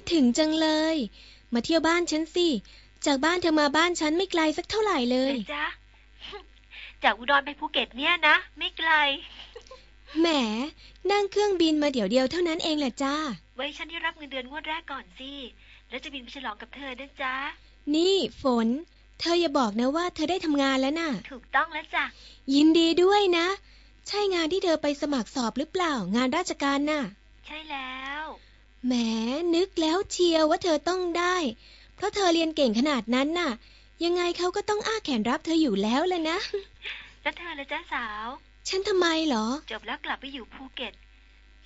ดถึงจังเลย มาเที่ยวบ้านฉันสิ จากบ้านเธอมาบ้านฉันไม่ไกลสักเท่าไหร่เลยเลยจ๊ะจากอุดรไปภูเก็ตเนี่ยนะ ไม่ไกล แหม นั่งเครื่องบินมาเดี๋ยวเดียวเท่านั้นเองแหละจ้า ไว้ฉันได้รับเงินเดือนงวดแรกก่อนสิ แล้วจะบินไปฉลองกับเธอนะจ๊ะ นี่ฝน เธออย่าบอกนะว่าเธอได้ทำงานแล้วน่ะ ถูกต้องแล้วจ้ะ ยินดีด้วยนะ ใช่งานที่เธอไปสมัครสอบหรือเปล่างานราชการน่ะ ใช่แล้ว แหมนึกแล้วเชียวว่าเธอต้องได้ เพราะเธอเรียนเก่งขนาดนั้นน่ะ ยังไงเขาก็ต้องอ้าแขนรับเธออยู่แล้วแหละนะ แล้วเธอละจ้าสาว ฉันทำไมเหรอ จบแล้วกลับไปอยู่ภูเก็ต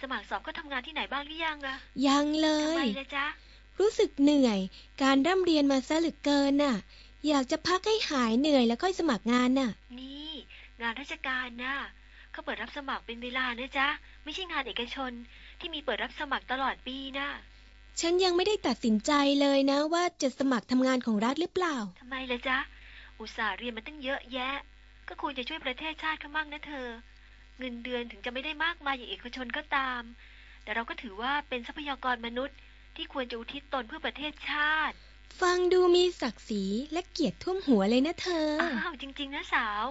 สมัครสอบก็ทำงานที่ไหนบ้างหรือยังอะยังเลทำไมย ละจ๊ะรู้สึกเหนื่อย การร่ำเรียนมาซะเหลือเกินน่ะ อยากจะพักให้หายเหนื่อยแล้วค่อยสมัครงานน่ะ นี่ งานราชการนะเขาเปิดรับสมัครเป็นเวลานะจ๊ะไม่ใช่งานเอกชน ที่มีเปิดรับสมัครตลอดปีนะฉันยังไม่ได้ตัดสินใจเลยนะ ว่าจะสมัครทำงานของรัฐหรือเปล่าทำไมละจ๊ะ อุตส่าห์เรียนมาตั้งเยอะแยะ ก็ควรจะช่วยประเทศชาติเขามั่งนะเธอ เงินเดือนถึงจะไม่ได้มากมายอย่างเอกชนก็ตาม แต่เราก็ถือว่าเป็นทรัพยากรมนุษย์ ที่ควรจะอุทิศตนเพื่อประเทศชาติ ฟังดูมีศักดิ์ศรีและเกียรติท่วมหัวเลยนะเธอ อ้าวจริง ๆ นะสาว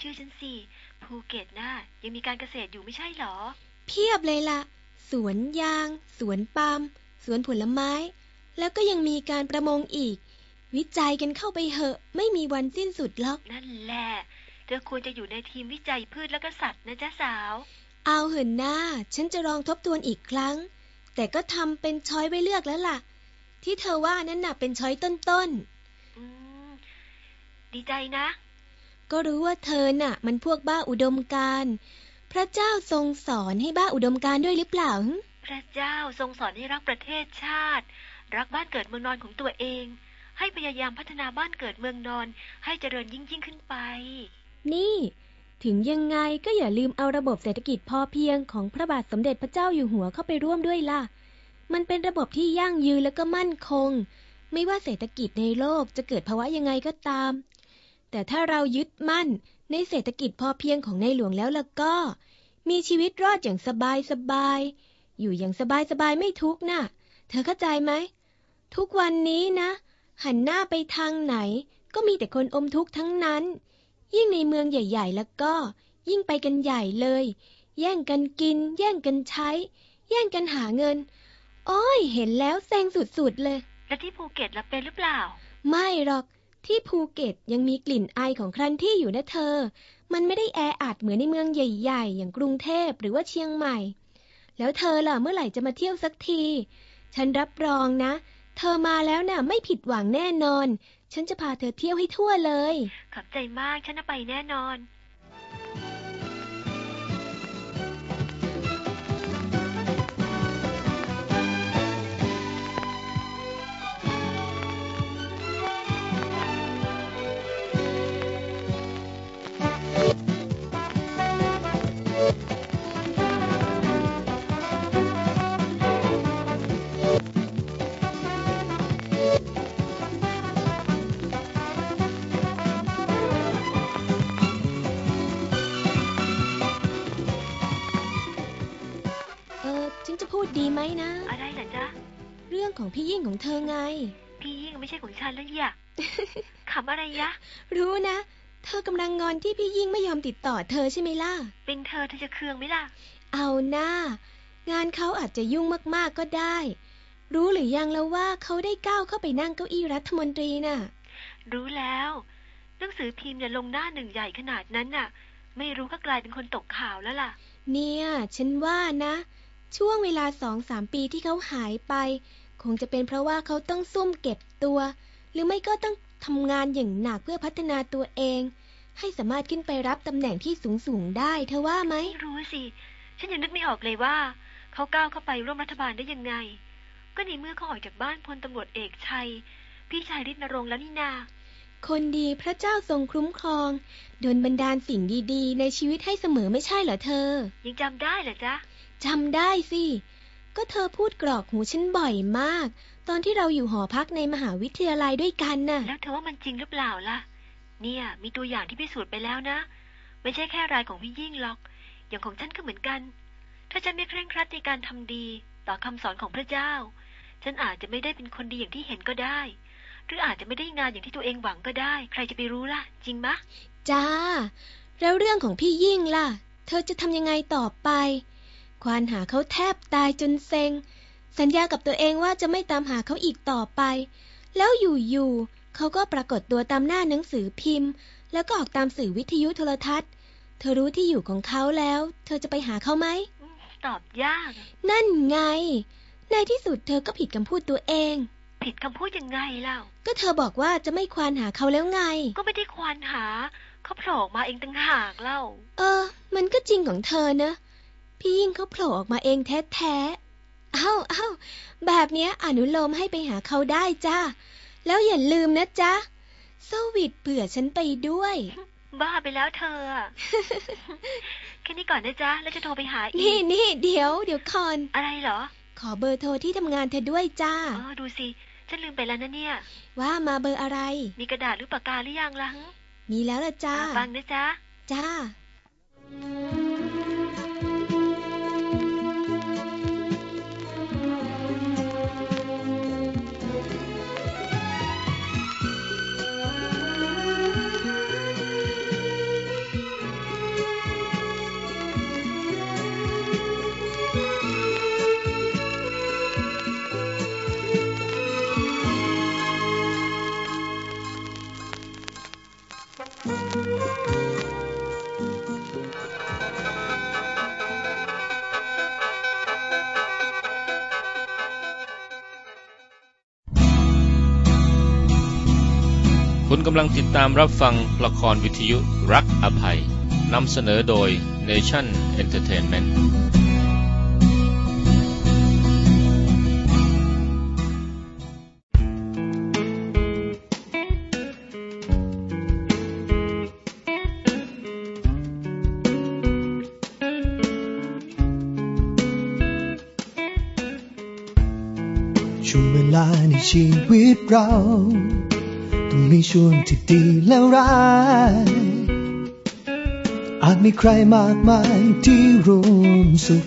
ชื่อฉันสิภูเก็ตน่ะยังมีการเกษตรอยู่ไม่ใช่เหรอ เพียบเลยล่ะ สวนยาง สวนปาล์มสวนผลไม้ แล้วก็ยังมีการประมงอีก วิจัยกันเข้าไปเหอะ ไม่มีวันสิ้นสุดหรอก นั่นแหละ เธอควรจะอยู่ในทีมวิจัยพืชและก็สัตว์นะจ๊ะสาว เอาเหินหน้า ฉันจะลองทบทวนอีกครั้ง แต่ก็ทำเป็นช้อยไว้เลือกแล้วล่ะ ที่เธอว่านั่นน่ะเป็นช้อยต้นอืมดีใจนะๆก็รู้ว่าเธอน่ะ มันพวกบ้าอุดมการณ์ พระเจ้าทรงสอนให้บ้าอุดมการณ์ด้วยหรือเปล่าหึพระเจ้าทรงสอนให้รักประเทศชาติ รักบ้านเกิดเมืองนอนของตัวเอง ให้พยายามพัฒนาบ้านเกิดเมืองนอน ให้เจริญยิ่งยิ่งขึ้นไป นี่ ถึงยังไงก็อย่าลืมเอาระบบเศรษฐกิจพอเพียงของพระบาทสมเด็จพระเจ้าอยู่หัวเข้าไปร่วมด้วยล่ะ มันเป็นระบบที่ยั่งยืนและก็มั่นคง ไม่ว่าเศรษฐกิจในโลกจะเกิดภาวะยังไงก็ตาม แต่ถ้าเรายึดมั่น ในเศรษฐกิจพอเพียงของในหลวงแล้วล่ะก็ มีชีวิตรอดอย่างสบายสบายๆอยู่อย่างสบายสบายๆไม่ทุกข์น่ะ เธอเข้าใจไหม ทุกวันนี้นะ หันหน้าไปทางไหน ก็มีแต่คนอมทุกข์ทั้งนั้น ยิ่งในเมืองใหญ่ ๆ แล้วก็ ยิ่งไปกันใหญ่เลย แย่งกันกิน แย่งกันใช้ แย่งกันหาเงิน โอ้ย เห็นแล้วแซงสุดๆเลย และที่ภูเก็ตล่ะเป็นหรือเปล่า ไม่หรอก ที่ภูเก็ตยังมีกลิ่นไอของครันที่อยู่นะเธอ มันไม่ได้แออัดเหมือนในเมืองใหญ่ ๆ อย่างกรุงเทพหรือว่าเชียงใหม่ แล้วเธอล่ะเมื่อไหร่จะมาเที่ยวสักที ฉันรับรองนะ เธอมาแล้วน่ะไม่ผิดหวังแน่นอน ฉันจะพาเธอเที่ยวให้ทั่วเลย ขอบใจมากฉันจะไปแน่นอน ของพี่ยิ่งของเธอไง พี่ยิ่งไม่ใช่ของฉันแล้วอย่าขำอะไรยะ รู้นะ เธอกำลังงอนที่พี่ยิ่งไม่ยอมติดต่อเธอใช่ไหมล่ะ เป็นเธอเธอจะเคืองไหมล่ะ เอาหน้า งานเขาอาจจะยุ่งมากๆก็ได้ รู้หรือยังแล้วว่าเขาได้ก้าวเข้าไปนั่งเก้าอี้รัฐมนตรีน่ะ รู้แล้วหนังสือพิมพ์เนี่ยลงหน้าหนึ่งใหญ่ขนาดนั้นน่ะ ไม่รู้ก็กลายเป็นคนตกข่าวแล้วล่ะ เนี่ย ฉันว่านะ ช่วงเวลาสองสามปีที่เขาหายไป คงจะเป็นเพราะว่าเขาต้องซุ่มเก็บตัว หรือไม่ก็ต้องทำงานอย่างหนักเพื่อพัฒนาตัวเอง ให้สามารถขึ้นไปรับตำแหน่งที่สูงสูงๆได้เธอว่าไหมไม่รู้สิ ฉันยังนึกไม่ออกเลยว่า เขาก้าวเข้าไปร่วมรัฐบาลได้ยังไง ก็ในเมื่อเขาออกจากบ้านพลตำรวจเอกชัย พี่ชายฤทธิ์นรงค์แล้วนี่นาคนดีพระเจ้าทรงคุ้มครองโดนบันดาลสิ่งดีๆ ในชีวิตให้เสมอไม่ใช่เหรอเธอ ยังจำได้เหรอจ๊ะจำได้สิ ก็เธอพูดกรอกหูฉันบ่อยมาก ตอนที่เราอยู่หอพักในมหาวิทยาลัยด้วยกันน่ะ แล้วเธอว่ามันจริงหรือเปล่าล่ะ เนี่ย มีตัวอย่างที่พิสูจน์ไปแล้วนะ ไม่ใช่แค่รายของพี่ยิ่งหรอก อย่างของฉันก็เหมือนกัน ถ้าฉันไม่เคร่งครัดในการทำดี ต่อคำสอนของพระเจ้า ฉันอาจจะไม่ได้เป็นคนดีอย่างที่เห็นก็ได้ หรืออาจจะไม่ได้งานอย่างที่ตัวเองหวังก็ได้ ใครจะไปรู้ล่ะ จริงมะจ้า แล้วเรื่องของพี่ยิ่งล่ะ เธอจะทำยังไงต่อไป ควานหาเขาแทบตายจนเซ็ง สัญญากับตัวเองว่าจะไม่ตามหาเขาอีกต่อไป แล้วอยู่ๆเขาก็ปรากฏตัวตามหน้าหนังสือพิมพ์ แล้วก็ออกตามสื่อวิทยุโทรทัศน์ เธอรู้ที่อยู่ของเขาแล้ว เธอจะไปหาเขาไหม ตอบยาก นั่นไง ในที่สุดเธอก็ผิดคำพูดตัวเอง ผิดคำพูดยังไงเล่า ก็เธอบอกว่าจะไม่ควานหาเขาแล้วไง ก็ไม่ได้ควานหา เขาโผล่ออกมาเองตั้งหากเล่า เออ มันก็จริงของเธอนะ พี่ยิ่งเขาโผล่ออกมาเองแท้ๆเอ้าเอ้าแบบเนี้ยอนุโลมให้ไปหาเขาได้จ้า แล้วอย่าลืมนะจ๊ะสวิตเผื่อฉันไปด้วย บ้าไปแล้วเธออะแค่นี้ก่อนนะจ๊ะ แล้วจะโทรไปหาอีนี่กนี่เดี๋ยว เดี๋ยวก่อน อะไรเหรอ ขอเบอร์โทรที่ทำงานเธอด้วยจ้า อ๋อ ดูสิ ฉันลืมไปแล้วนะเนี่ย ว่ามาเบอร์อะไร มีกระดาษหรือปากกาหรือยังล่ะมีแล้วละจ้าอะฟังนะจ๊ะ จ้า คุณกำลังติดตามรับฟังละครวิทยุรักอภัยนำเสนอโดย Nation Entertainment ช่วงเวลาในชีวิตเรา งมีช่วงที่ดีและร้าย อาจมีใครมากมายที่ร่วมสุข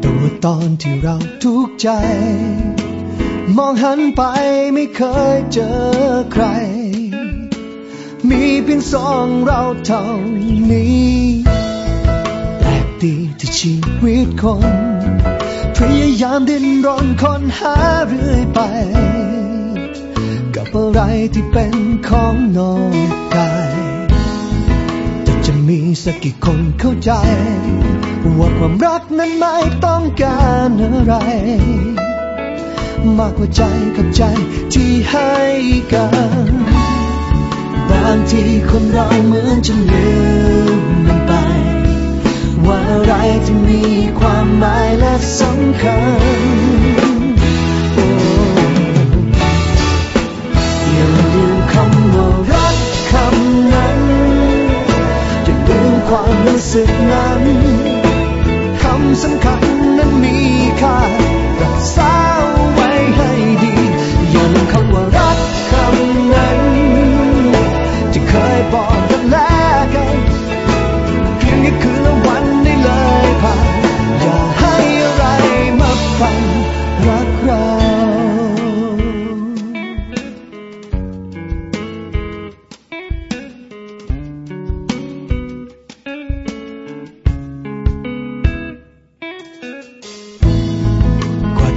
แต่ว่าตอนที่เราทุกข์ใจ มองหันไปไม่เคยเจอใคร มีเพียงสองเราเท่านี้แปลกดีที่ชีวิตคน พยายามดิ้นรนค้นหาเรื่อยไป อะไรที่เป็นของนอกกายแต่จะมีสักกี่คนเข้าใจ ว่าความรักนั้นไม่ต้องการอะไร มากกว่าใจกับใจที่ให้กันบางทีคนเราเหมือนจะลืมมันไป ว่าอะไรที่มีความหมายและสำคัญ สึกนั้นคำสำคัญนั้นมีค่ารักษา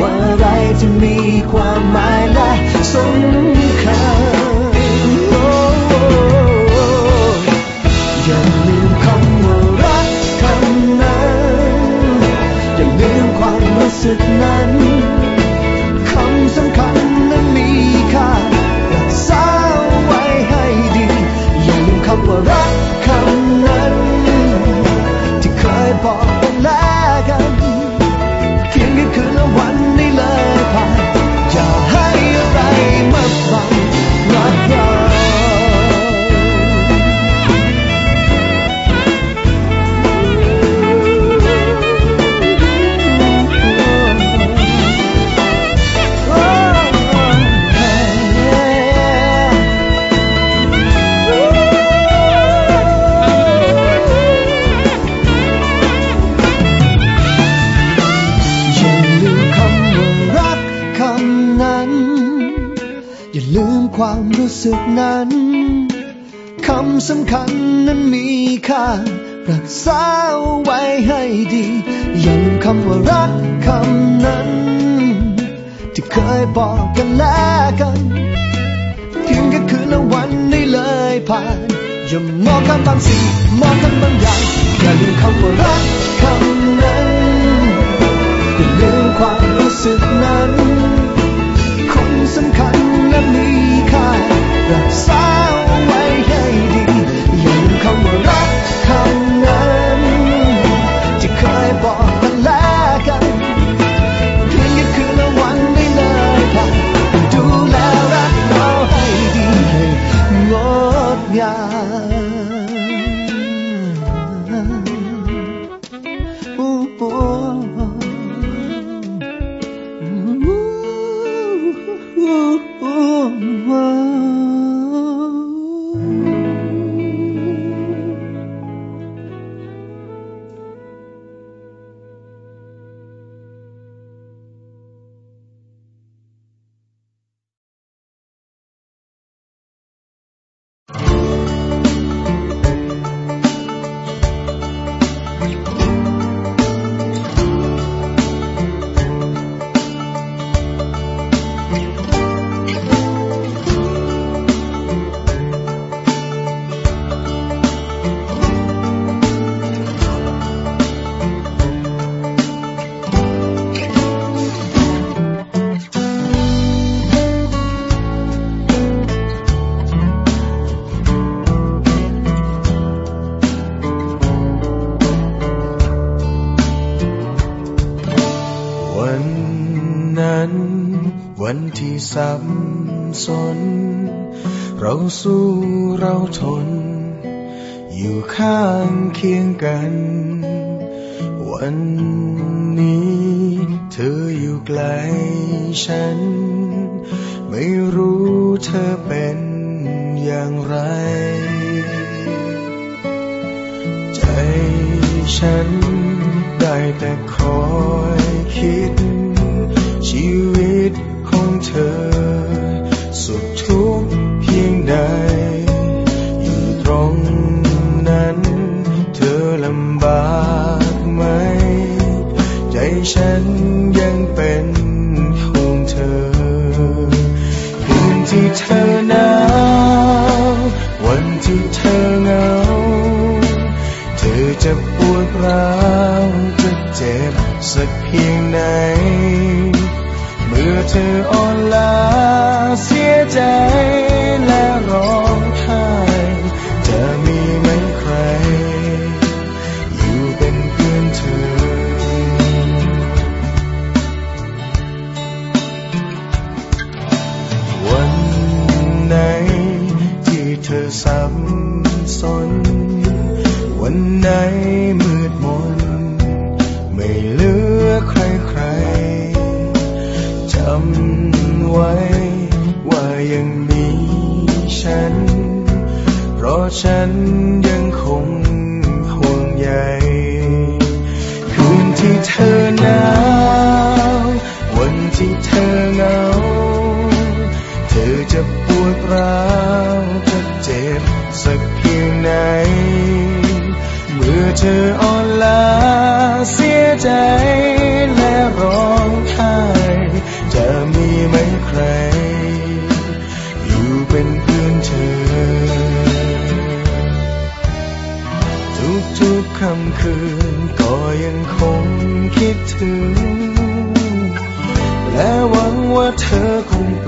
ว่าอะไรจะมีความหมายและสำคัญอย่าลืมคำว่ารักคำนั้นอย่าลืมความรู้สึกนั้น อย่ามองข้ามบางสิ่ง สู้เราทน อยู่ข้างเคียงกัน วันนี้ เธออยู่ไกลฉัน ไม่รู้เธอเป็นอย่างไร ใจฉันได้แต่คอยคิด ชีวิตของเธอ ใสน วันไหนมืดมน ไม่เหลือใครใครจำไว้ว่ายังมีฉัน เพราะฉันยังคงห่วงใยคืนที่เธอหนาววันที่เธอเหงา อเธออ่อนล้าเสียใจและร้องไห้จะมีไหมใคร อยู่เป็นเพื่อนเธอ ทุกๆค่ำคืนก็ยังคงคิดถึง และหวังว่าเธอคง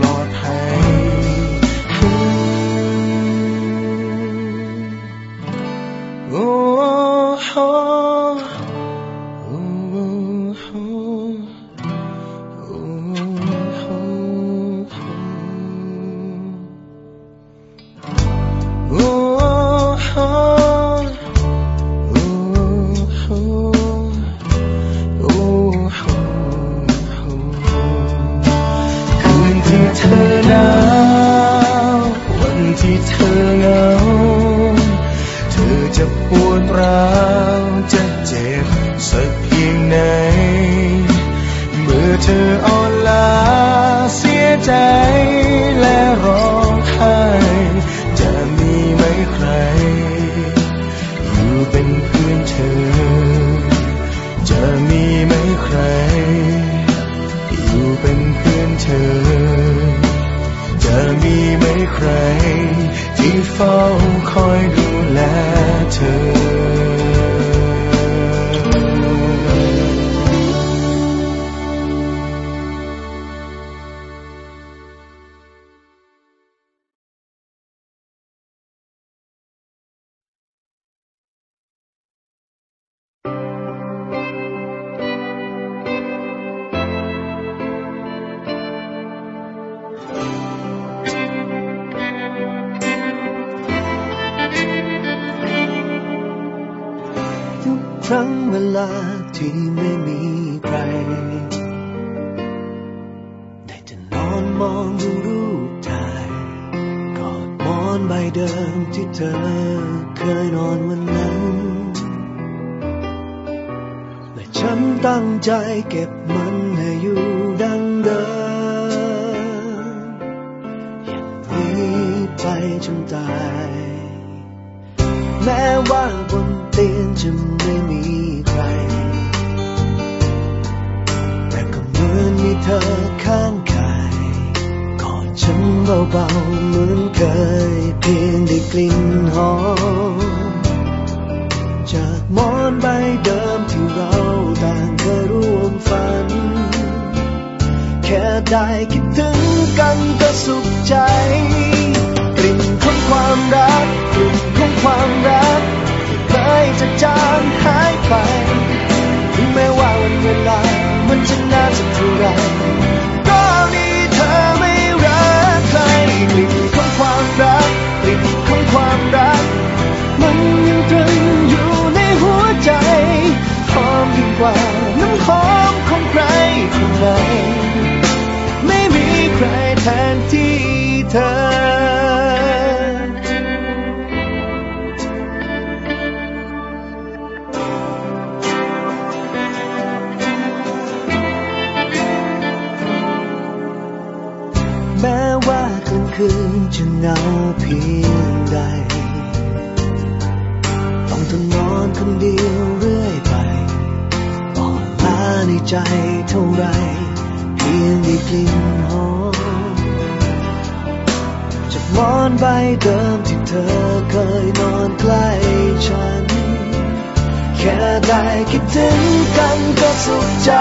ไหมใคร ที่เฝ้าคอยดูแลเธอ จนตาย แม้ว่าบนเตียงจะไม่มีใคร แต่ก็เหมือนมีเธอข้างกายกอดฉันเบาๆเหมือนเคย เพียงได้กลิ่นหอมจากหมอนใบเดิมที่เราต่างเคยร่วมฝัน แค่ได้คิดถึงกันก็สุขใจ ความรักกลิ่นของความรักที่เคยจะจางหายไปถึงแม้ว่าวันเวลามันจะนานสักเท่าไรก็มีเธอไม่รักใครกลิ่นของความรักกลิ่นของความรัก มันยังตรึงอยู่ในหัวใจหอมยิ่งกว่าน้ำหอมของใครคนไหน ใจเท่าไรเพียงได้กลิ่นหอมจากหมอนใบเดิมที่เธอเคยนอนใกล้ฉัน แค่ได้คิดถึงกันก็สุขใจ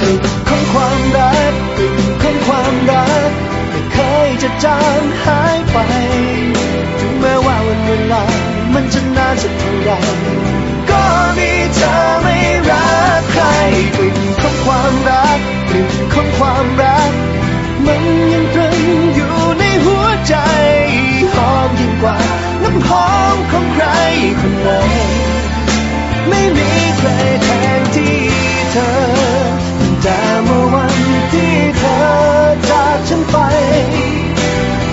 กลิ่นของความรักกลิ่นของความรักไม่เคยจะจางหายไป ถึงแม้ว่าวันเวลามันจะนานสักเท่าไหรก็มีเธอไม่รัก ใครกลิ่นของความรักกลิ่นของความรัก มันยังตรึงอยู่ในหัวใจหอมยิ่งกว่า น้ำหอมของใครคนไหนไม่มีใครแทนที่เธอแต่เมื่อวันที่เธอจากฉันไป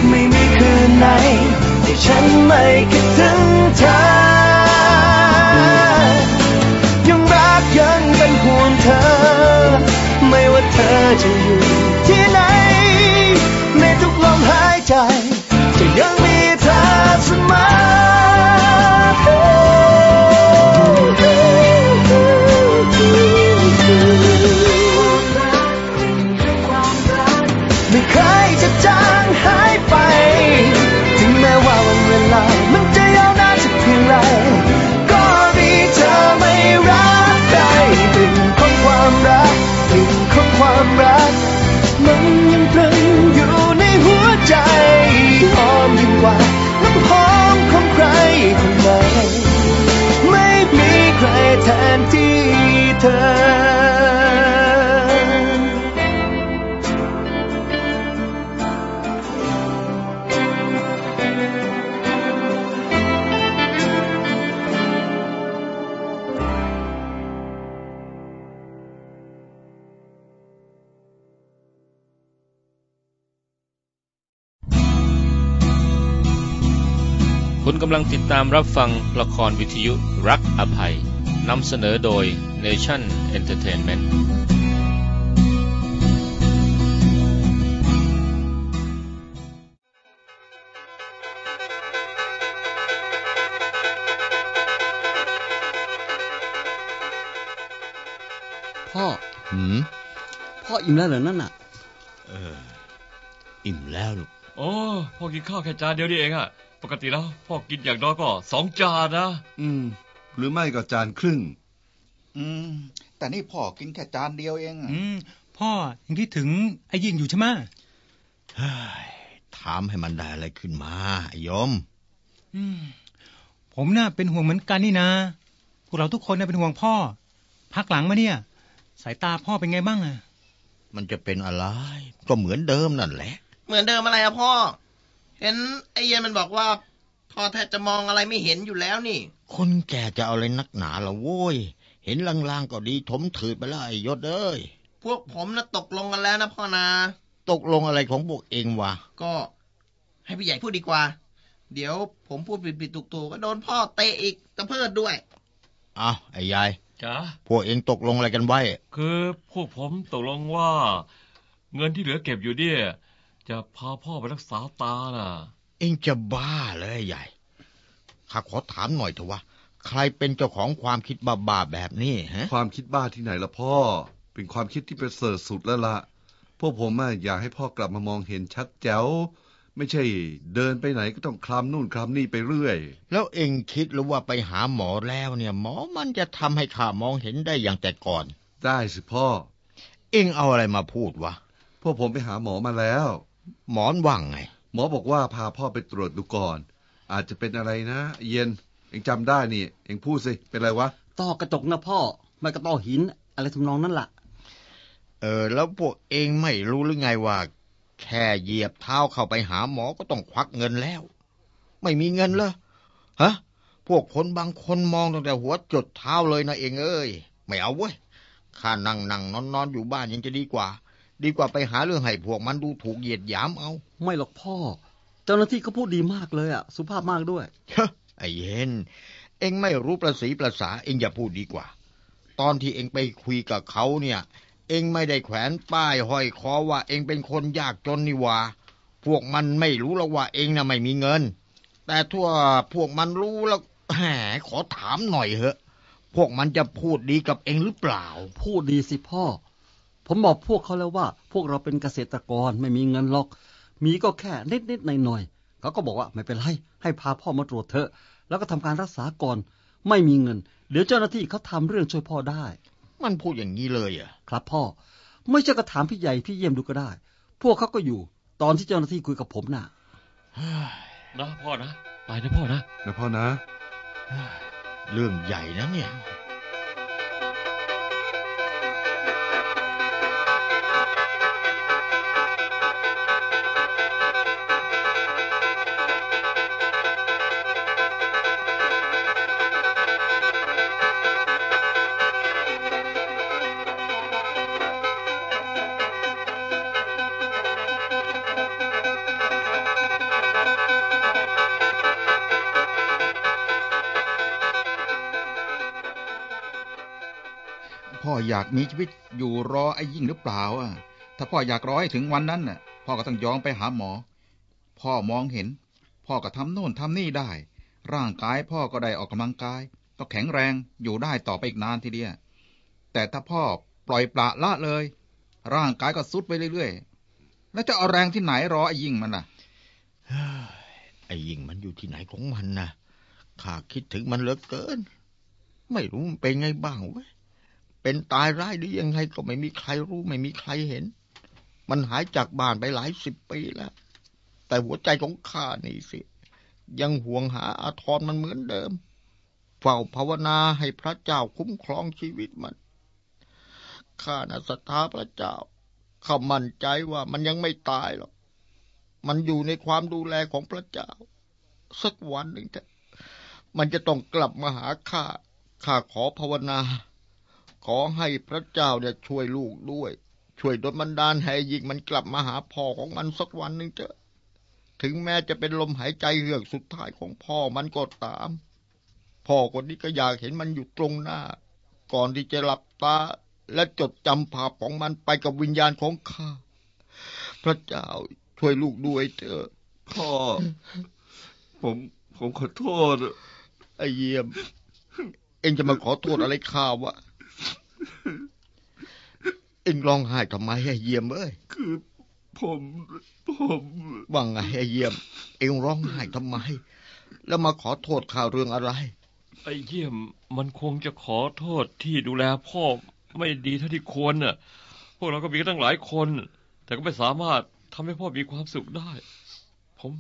ไม่มีคืนไหนที่ฉันไม่คิดถึงเธอ เธอจะอยู่ที่ไหน ในทุกลมหายใจ จะยังมีเธอเสมอ กำลังติดตามรับฟังละครวิทยุรักอภัย นำเสนอโดย Nation Entertainment พ่อ หืม พ่ออิ่มแล้วเหรอนั่นน่ะ เออ อิ่มแล้วลูกโอ้พ่อกินข้าวแค่จานเดียวนี่เองอะ ปกติแล้วพ่อกินอย่างน้อยก็สองจานนะ อืม หรือไม่ก็จานครึ่ง อืม แต่นี่พ่อกินแค่จานเดียวเองอะอืม พ่อยังคิดถึงไอ้ยิงอยู่ใช่ไหมเฮ้ยถามให้มันได้อะไรขึ้นมาไอ้โยม อืม ผมน่าเป็นห่วงเหมือนกันนี่นะ พวกเราทุกคนน่าเป็นห่วงพ่อ พักหลังมาเนี่ย สายตาพ่อเป็นไงบ้างอะมันจะเป็นอะไร ก็เหมือนเดิมนั่นแหละ เหมือนเดิมอะไรอะพ่อ เห็นไอ้เย็นมันบอกว่าพ่อแทบจะมองอะไรไม่เห็นอยู่แล้วนี่ คนแก่จะเอาอะไรนักหนาละโว้ย เห็นลางๆก็ดีถมถืดไปแล้วไอ้ยศเอ้ย พวกผมน่ะตกลงกันแล้วนะพ่อนา ตกลงอะไรของพวกเองวะ ก็ให้พี่ใหญ่พูดดีกว่า เดี๋ยวผมพูดผิดๆถูกๆก็โดนพ่อเตะอีกกระเพิดด้วยอ้าวไอ้ยายจ้าพวกเองตกลงอะไรกันไว้ คือพวกผมตกลงว่า เงินที่เหลือเก็บอยู่เนี่ย จะพาพ่อไปรักษาตาน่ะ เองจะบ้าเลยไอ้ยายข้าขอถามหน่อยเถอะว่าใครเป็นเจ้าของความคิดบ้าๆแบบนี้ฮะ ความคิดบ้าที่ไหนละพ่อ เป็นความคิดที่ประเสริฐสุดแล้วละพวกผมอะอยากให้พ่อกลับมามองเห็นชัดแจ๋ว ไม่ใช่เดินไปไหนก็ต้องคลำนู่นคลำนี่ไปเรื่อย แล้วเองคิดหรือว่าไปหาหมอแล้วเนี่ย หมอมันจะทำให้ข้ามองเห็นได้อย่างแต่ก่อน ได้สิพ่อ เองเอาอะไรมาพูดวะ พวกผมไปหาหมอมาแล้ว หมอนว่างไง หมอบอกว่าพาพ่อไปตรวจดูก่อน อาจจะเป็นอะไรนะ เย็นเองจำได้นี่ เองพูดสิ เป็นอะไรวะ ต้อกระจกนะพ่อ ไม่ก็ต้อหิน อะไรทำนองนั้นล่ะ เออ แล้วพวกเองไม่รู้หรือไงว่า แค่เหยียบเท้าเข้าไปหาหมอก็ต้องควักเงินแล้ว ไม่มีเงินเหรอฮะ พวกคนบางคนมองตั้งแต่หัวจดเท้าเลยนะเองเอ้ย ไม่เอาเว้ยข้านั่งนั่งนอนนอนอยู่บ้านยังจะดีกว่า ดีกว่าไปหาเรื่องให้พวกมันดูถูกเหยียดหยามเอา ไม่หรอกพ่อ เจ้าหน้าที่ก็พูดดีมากเลยอะ สุภาพมากด้วยเฮ้อไอ้เย็น เอ็งไม่รู้ประสีประสาเอ็งอย่าพูดดีกว่า ตอนที่เอ็งไปคุยกับเขาเนี่ย เอ็งไม่ได้แขวนป้ายห้อยคอว่าเอ็งเป็นคนยากจนนี่หว่า พวกมันไม่รู้แล้วว่าเอ็งน่ะไม่มีเงิน แต่ทั่วพวกมันรู้แล้วแหมขอถามหน่อยเหอะ พวกมันจะพูดดีกับเอ็งหรือเปล่า พูดดีสิพ่อ ผมบอกพวกเขาแล้วว่า พวกเราเป็นเกษตรกรไม่มีเงินหรอก มีก็แค่นิดนิดหน่อยหน่อยๆเขาก็บอกว่าไม่เป็นไรให้พาพ่อมาตรวจเถอะ แล้วก็ทำการรักษาก่อนไม่มีเงิน เดี๋ยวเจ้าหน้าที่เขาทำเรื่องช่วยพ่อได้ มันพูดอย่างนี้เลยเหรอะครับพ่อ ไม่ใช่ก็ถามพี่ใหญ่พี่เยี่ยมดูก็ได้ พวกเขาก็อยู่ ตอนที่เจ้าหน้าที่คุยกับผมน่ะนะพ่อนะไปนะพ่อนะนะพ่อนะ เรื่องใหญ่นะเนี่ย อยากมีชีวิตอยู่รอไอ้ยิ่งหรือเปล่าอะถ้าพ่ออยากรอให้ถึงวันนั้นน่ะ พ่อก็ต้องยอมไปหาหมอ พ่อมองเห็น พ่อก็ทำโน่นทำนี่ได้ ร่างกายพ่อก็ได้ออกกำลังกาย ก็แข็งแรงอยู่ได้ต่อไปอีกนานทีเดียวแต่ถ้าพ่อปล่อยปละละเลย ร่างกายก็สุดไปเรื่อยๆ แล้วจะเอาแรงที่ไหนรอไอ้ยิ่งมันล่ะไอ้ยิ่งมันอยู่ที่ไหนของมันนะข้าคิดถึงมันเหลือเกิน ไม่รู้มันเป็นไงบ้างเว้ย เป็นตายร้ายหรือยังไงก็ไม่มีใครรู้ไม่มีใครเห็น มันหายจากบ้านไปหลายสิบปีแล้ว แต่หัวใจของข้านี่สิ ยังห่วงหาอาทรมันเหมือนเดิม เฝ้าภาวนาให้พระเจ้าคุ้มครองชีวิตมันข้านะศรัทธาพระเจ้าข้ามั่นใจว่ามันยังไม่ตายหรอก มันอยู่ในความดูแลของพระเจ้า สักวันหนึ่งเถอะมันจะต้องกลับมาหาข้า ข้าขอภาวนา ขอให้พระเจ้าเนี่ยช่วยลูกด้วย ช่วยดลบันดาลให้ยิงมันกลับมาหาพ่อของมันสักวันหนึ่งเถอะถึงแม้จะเป็นลมหายใจเฮือกสุดท้ายของพ่อมันก็ตาม พ่อคนนี้ก็อยากเห็นมันอยู่ตรงหน้า ก่อนที่จะหลับตาและจดจำภาพของมันไปกับวิญญาณของข้า พระเจ้าช่วยลูกด้วยเถอะพ่อ ผมผมขอโทษ ไอ้เยี่ยม เอ็งจะมาขอโทษอะไรข้าวะ เอ็งร้องไห้ทำไมไอ้เยี่ยมเอ้ย คือผม ผมว่าไงไอ้เยี่ยม เอ็งร้องไห้ทำไม แล้วมาขอโทษข่าวเรื่องอะไร ไอ้เยี่ยมมันคงจะขอโทษที่ดูแลพ่อไม่ดีเท่าที่ควรน่ะ พวกเราก็มีกันตั้งหลายคน แต่ก็ไม่สามารถทำให้พ่อมีความสุขได้ ผม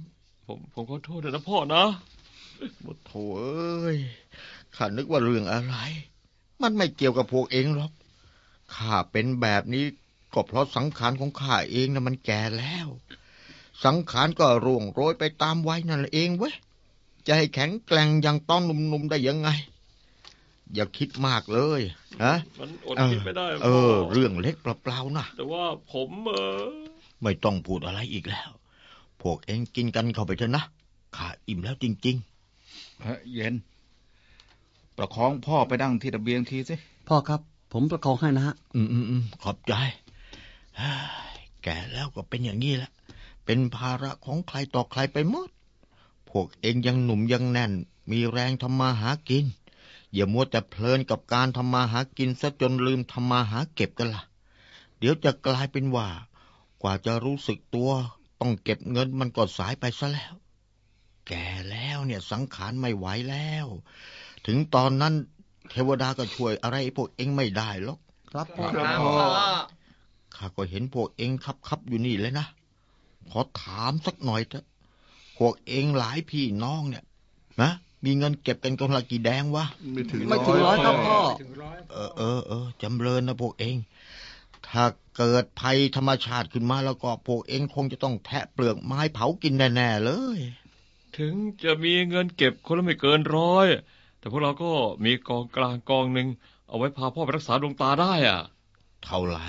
ผมผมขอโทษนะพ่อนะโถ่เอ้ยข้านึกว่าเรื่องอะไร มันไม่เกี่ยวกับพวกเองหรอก ข้าเป็นแบบนี้ก็เพราะสังขารของข้าเองนะมันแก่แล้ว สังขารก็ร่วงโรยไปตามวัยนั่นเองเว้ย จะให้แข็งแกร่งอย่างต้องหนุ่มๆได้ยังไง อย่าคิดมากเลยฮะมันอดคิดไม่ได้เอพ่ออ เรื่องเล็กเปล่าๆนะแต่ว่าผมเออ ไม่ต้องพูดอะไรอีกแล้ว พวกเองกินกันเข้าไปเถอะนะข้าอิ่มแล้วจริงเฮ้ยเย็น ประคองพ่อไปดั้งที่ระเบียงทีสิ พ่อครับ ผมประคองให้นะฮะๆอืมอืมอืมขอบใจเฮ้ยแก่แล้วก็เป็นอย่างนี้แหละ เป็นภาระของใครต่อใครไปหมด พวกเองยังหนุ่มยังแน่น มีแรงทำมาหากิน อย่ามัวแต่เพลินกับการทำมาหากินซะจนลืมทำมาหาเก็บกันละ่ะ เดี๋ยวจะกลายเป็นว่า กว่าจะรู้สึกตัวต้องเก็บเงินมันก็สายไปซะแล้ว แก่แล้วเนี่ยสังขารไม่ไหวแล้ว ถึงตอนนั้นเทวดาก็ช่วยอะไรพวกเองไม่ได้หรอกครับพ่อครับพ่อข้าก็เห็นพวกเองคับคับๆอยู่นี่เลยนะขอถามสักหน่อยเถอะพวกเองหลายพี่น้องเนี่ยนะมีเงินเก็บกันคนละกี่แดงวะไม่ถึงไม่ถึงร้อยครับพ่อเออเออเออจำเริญนะพวกเอง ถ้าเกิดภัยธรรมชาติขึ้นมาแล้วก็พวกเองคงจะต้องแทะเปลือกไม้เผากินแน่ๆเลย ถึงจะมีเงินเก็บคนละไม่เกินร้อย แต่พวกเราก็มีกองกลางกองหนึ่งเอาไว้พาพ่อไปรักษาดวงตาได้อะ เท่าไหร่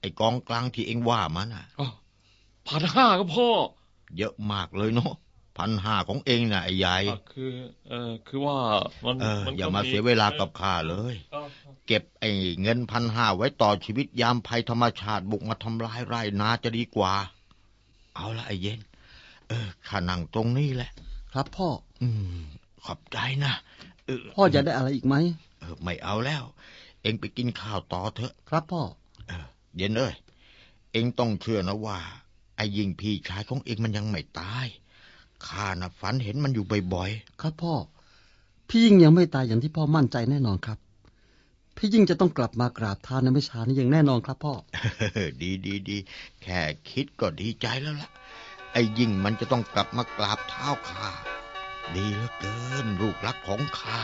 ไอ้กองกลางที่เองว่ามันอะพันห้าก็พ่อ เยอะมากเลยเนาะพันห้าของเองนะไอ้ใหญ่อะคือ เออคือว่ามันเออมันอย่าก็มาเสียเวลากับข้าเลยเออเก็บไอ้เงินพันห้าไว้ต่อชีวิตยามภัยธรรมชาติบุกมาทำลายไร่นาจะดีกว่า เอาละไอ้เย็น เออข้านั่งตรงนี้แหละ ครับพ่อ อืม ขอบใจนะเออ พ่อจะได้อะไรอีกไหมเออไม่เอาแล้ว เองไปกินข้าวต่อเถอะ ครับพ่อเออเย็นเอ้ยเองต้องเชื่อนะว่า ไอ้ยิงพี่ชายของเองมันยังไม่ตายข้าน่ะฝันเห็นมันอยู่บ่อยครับพ่อ พี่ยิ่งยังไม่ตายอย่างที่พ่อมั่นใจแน่นอนครับ พี่ยิ่งจะต้องกลับมากราบทานในไม่ช้านี้อย่างแน่นอนครับพ่อๆดีดีดีแค่คิดก็ดีใจแล้วล่ะไอ้ยิงมันจะต้องกลับมากราบเท้าข้า ดีเหลือเกิน ลูกรักของข้า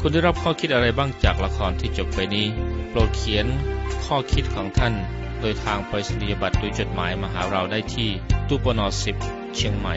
คุณได้รับข้อคิดอะไรบ้างจากละครที่จบไปนี้ โปรดเขียนข้อคิดของท่าน โดยทางไปรษณียบัตรโดยจดหมายมาหาเราได้ที่ตู้ปนอสิบเชียงใหม่